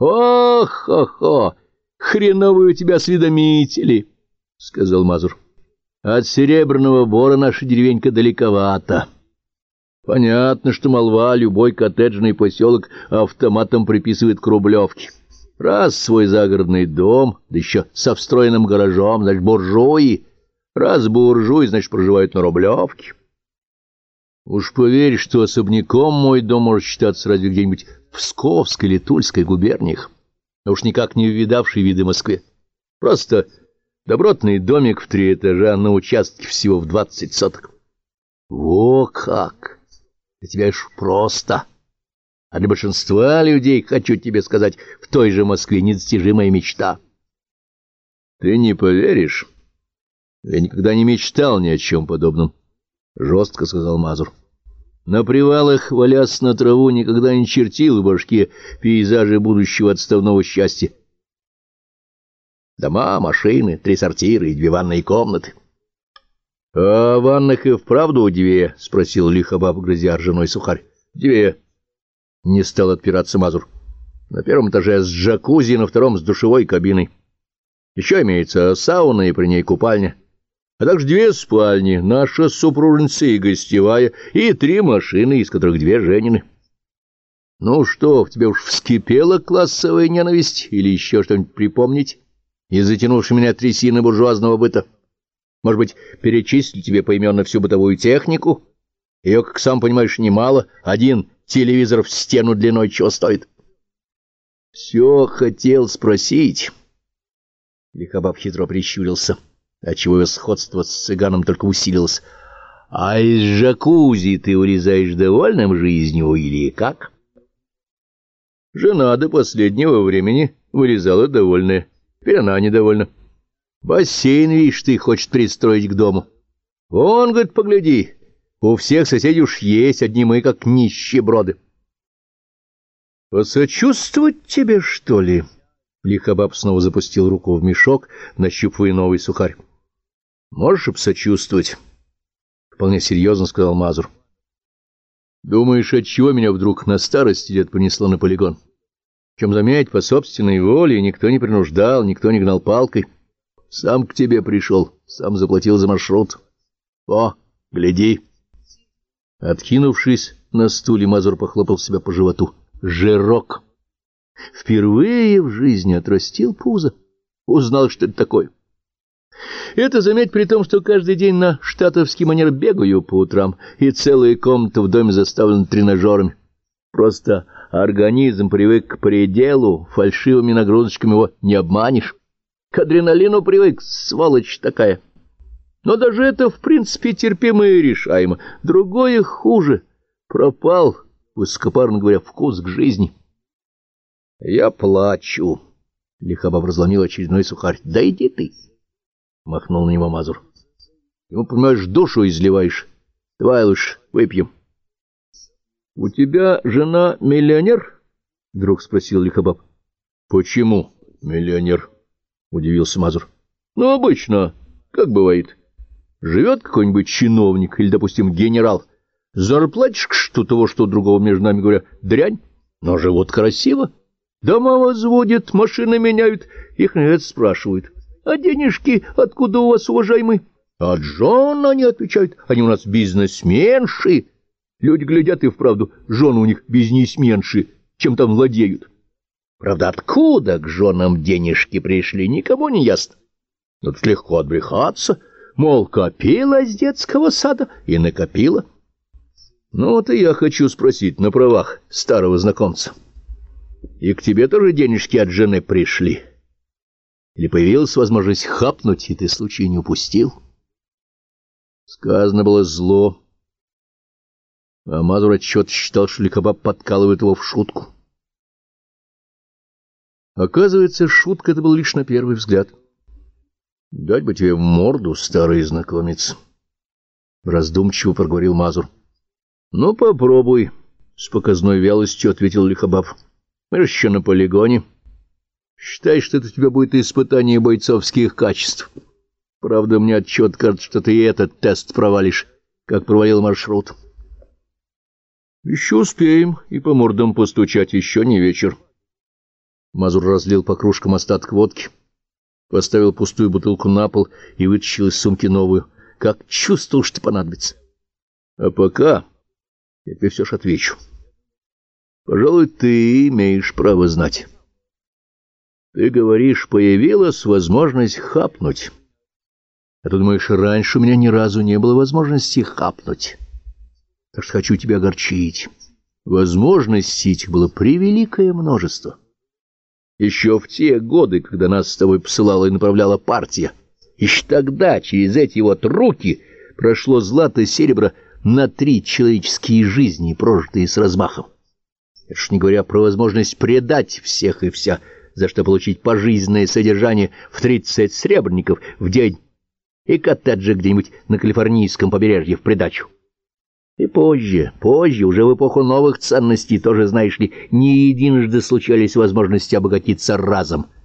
«Ох-хо-хо! Хреновые у тебя осведомители!» — сказал Мазур. «От Серебряного Бора наша деревенька далековато. Понятно, что молва любой коттеджный поселок автоматом приписывает к Рублевке. Раз свой загородный дом, да еще со встроенным гаражом, значит, буржуи. Раз буржуи, значит, проживают на Рублевке. Уж поверь, что особняком мой дом может считаться разве где-нибудь Псковской или Тульской губерниях, а уж никак не увидавший виды Москве. Просто добротный домик в три этажа на участке всего в двадцать соток. Во как! Для тебя ж просто! А для большинства людей, хочу тебе сказать, в той же Москве недостижимая мечта. Ты не поверишь, я никогда не мечтал ни о чем подобном, — жестко сказал Мазур. На привалах, валясь на траву, никогда не чертил в башке пейзажи будущего отставного счастья. Дома, машины, три сортиры и две ванные комнаты. — А ванных и вправду две? — спросил лихобаб, грызя ржаной сухарь. — Две. Не стал отпираться Мазур. На первом этаже с джакузи, на втором с душевой кабиной. Еще имеется сауна и при ней купальня. А также две спальни, наша супружница и гостевая, и три машины, из которых две Женины. Ну что, в тебе уж вскипела классовая ненависть или еще что-нибудь припомнить из затянувшей меня трясины буржуазного быта? Может быть, перечислить тебе поименно всю бытовую технику? Ее, как сам понимаешь, немало. Один телевизор в стену длиной чего стоит? Все хотел спросить. Лихобаб хитро прищурился, отчего его сходство с цыганом только усилилось. А из джакузи ты урезаешь довольным жизнью или как? Жена до последнего времени вырезала довольная. Теперь она недовольна. Бассейн, видишь, ты хочет пристроить к дому. Вон, говорит, погляди, у всех соседей уж есть, одни мы, как нищеброды. Посочувствовать тебе, что ли? Лихобаб снова запустил руку в мешок, нащупывая новый сухарь. Можешь и посочувствовать, — вполне серьезно сказал Мазур. Думаешь, отчего меня вдруг на старости лет понесло на полигон? Чем заметь, по собственной воле никто не принуждал, никто не гнал палкой. Сам к тебе пришел, сам заплатил за маршрут. О, гляди! Откинувшись на стуле, Мазур похлопал себя по животу. Жирок! Впервые в жизни отрастил пузо. Узнал, что это такое. Это, заметь, при том, что каждый день на штатовский манер бегаю по утрам, и целая комната в доме заставлена тренажерами. Просто организм привык к пределу, фальшивыми нагрузочками его не обманешь. К адреналину привык, сволочь такая. Но даже это, в принципе, терпимо и решаемо. Другое хуже. Пропал, высокопарно говоря, вкус к жизни. Я плачу. Лихобов разломил очередной сухарь. Да иди ты. Махнул на него Мазур. Ему, понимаешь, душу изливаешь. Давай лучше выпьем. — У тебя жена миллионер? — вдруг спросил Лихобаб. — Почему миллионер? — удивился Мазур. — Ну, обычно, как бывает. Живет какой-нибудь чиновник или, допустим, генерал. Зарплатишь что того, что другого, между нами говоря, дрянь, но живут красиво. Дома возводят, машины меняют, их на это спрашивают. А денежки откуда у вас, уважаемый? От жен они отвечают, они у нас бизнесменши. Люди глядят и вправду, жены у них бизнесменши, чем там владеют. Правда, откуда к женам денежки пришли, никому не ясно. Но тут легко отбрехаться — мол, копила с детского сада и накопила. Ну, вот и я хочу спросить на правах старого знакомца. И к тебе тоже денежки от жены пришли? Или появилась возможность хапнуть, и ты случай не упустил? Сказано было зло. А Мазур отчет считал, что Ликобаб подкалывает его в шутку. Оказывается, шутка это был лишь на первый взгляд. — Дать бы тебе в морду, старый знакомец, — раздумчиво проговорил Мазур. — Ну, попробуй, — с показной вялостью ответил Лихобаб. — Мы же еще на полигоне. Считай, что это у тебя будет испытание бойцовских качеств. Правда, мне отчет кажется, что ты и этот тест провалишь, как провалил маршрут. — Еще успеем и по мордам постучать, еще не вечер. — Мазур разлил по кружкам остаток водки, поставил пустую бутылку на пол и вытащил из сумки новую, как чувствовал, что понадобится. А пока я тебе все ж отвечу. Пожалуй, ты имеешь право знать. Ты говоришь, появилась возможность хапнуть. А ты думаешь, раньше у меня ни разу не было возможности хапнуть. Так что хочу тебя огорчить. Возможностей этих было превеликое множество. Еще в те годы, когда нас с тобой посылала и направляла партия, еще тогда через эти вот руки прошло злато-серебро на три человеческие жизни, прожитые с размахом. Это ж не говоря про возможность предать всех и вся, за что получить пожизненное содержание в тридцать сребреников в день и коттеджи где-нибудь на калифорнийском побережье в придачу. И позже, позже, уже в эпоху новых ценностей, тоже, знаешь ли, не единожды случались возможности обогатиться разом —